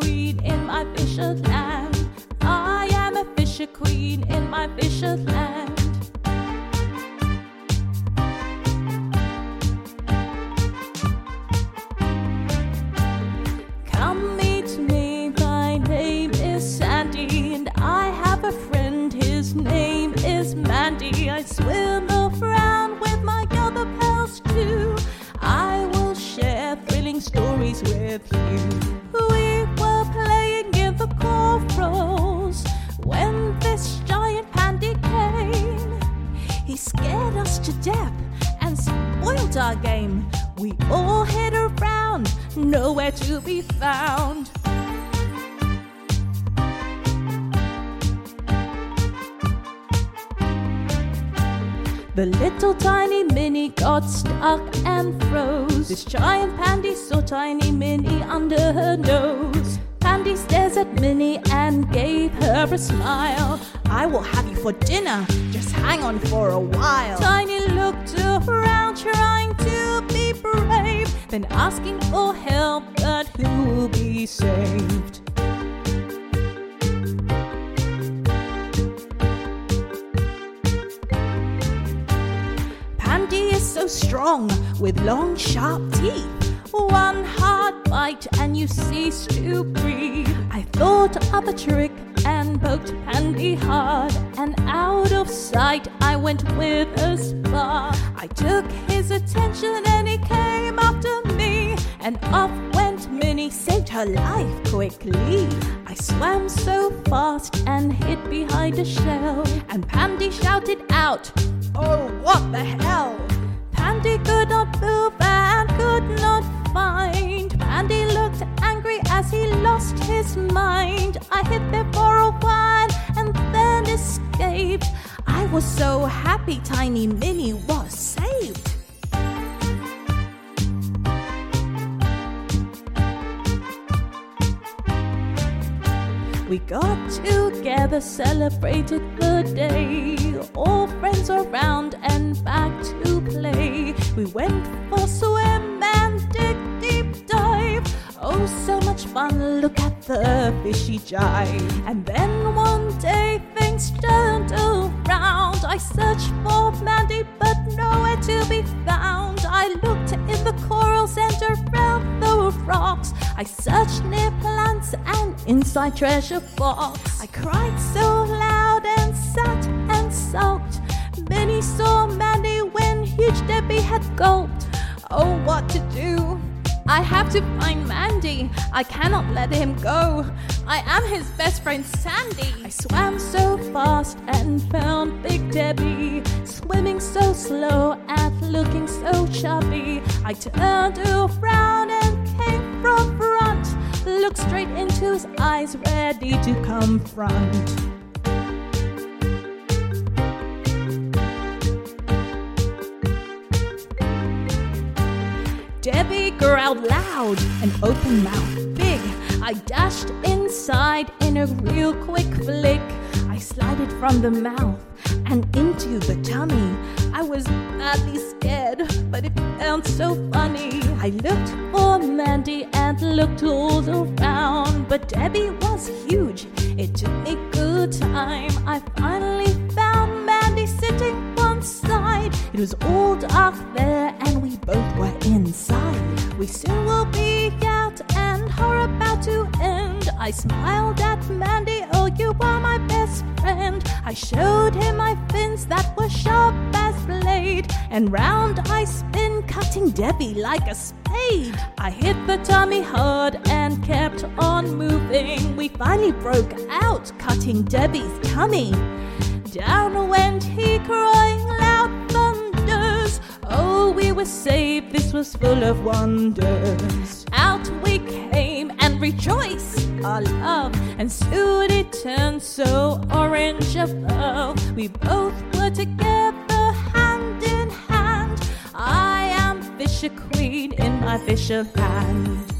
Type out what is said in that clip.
queen in my fisher land. I am a fisher queen in my fisher land. Come meet me, my name is Sandy, and I have a friend, his name is Mandy. I swim around with my other pals too. I will share thrilling stories with you. Corals when this giant pandy came. He scared us to death and spoiled our game. We all hid around, nowhere to be found. The little tiny Minnie got stuck and froze. This giant pandy saw tiny Minnie under her nose. Pandy stares at Minnie and gave her a smile. I will have you for dinner, just hang on for a while. Tiny looked around, trying to be brave, then asking for help, but who will be saved? Pandy is so strong with long, sharp teeth. One hard bite and you cease to breathe. I thought of a trick and poked Pandy hard, and out of sight I went with a spar. I took his attention and he came after me, and off went Minnie, saved her life quickly. I swam so fast and hid behind a shell, and Pandy shouted out, Oh, what the hell! Pandy could not move and could not as he lost his mind. I hid there for a while and then escaped. I was so happy Tiny Minnie was saved. We got together, celebrated the day. All friends around and back to play. We went for swim and dig fun! Look at the fishy jive. And then one day things turned around. I searched for Mandy, but nowhere to be found. I looked in the corals and around the rocks. I searched near plants and inside treasure box. I cried so loud and sat and sulked. Minnie saw Mandy when huge Debbie had gulped. Oh, what to do? I have to find Mandy. I cannot let him go. I am his best friend Sandy. I swam so fast and found Big Debbie, swimming so slow and looking so chubby. I turned around and came from front, looked straight into his eyes, ready to confront. Debbie growled loud and open mouth big. I dashed inside in a real quick flick. I slided from the mouth and into the tummy. I was badly scared, but it felt so funny. I looked for Mandy and looked all around, but Debbie was huge. It took me good time. I finally found Mandy sitting one side. It was all dark We soon will be out and her about to end. I smiled at Mandy, oh, you are my best friend. I showed him my fins that were sharp as blade, and round I spin, cutting Debbie like a spade. I hit the tummy hard and kept on moving. We finally broke out, cutting Debbie's tummy. Down went he crying were saved, this was full of wonders. Out we came and rejoiced our love, and soon it turned so orange above. We both were together, hand in hand. I am Fisher Queen in my Fisher land.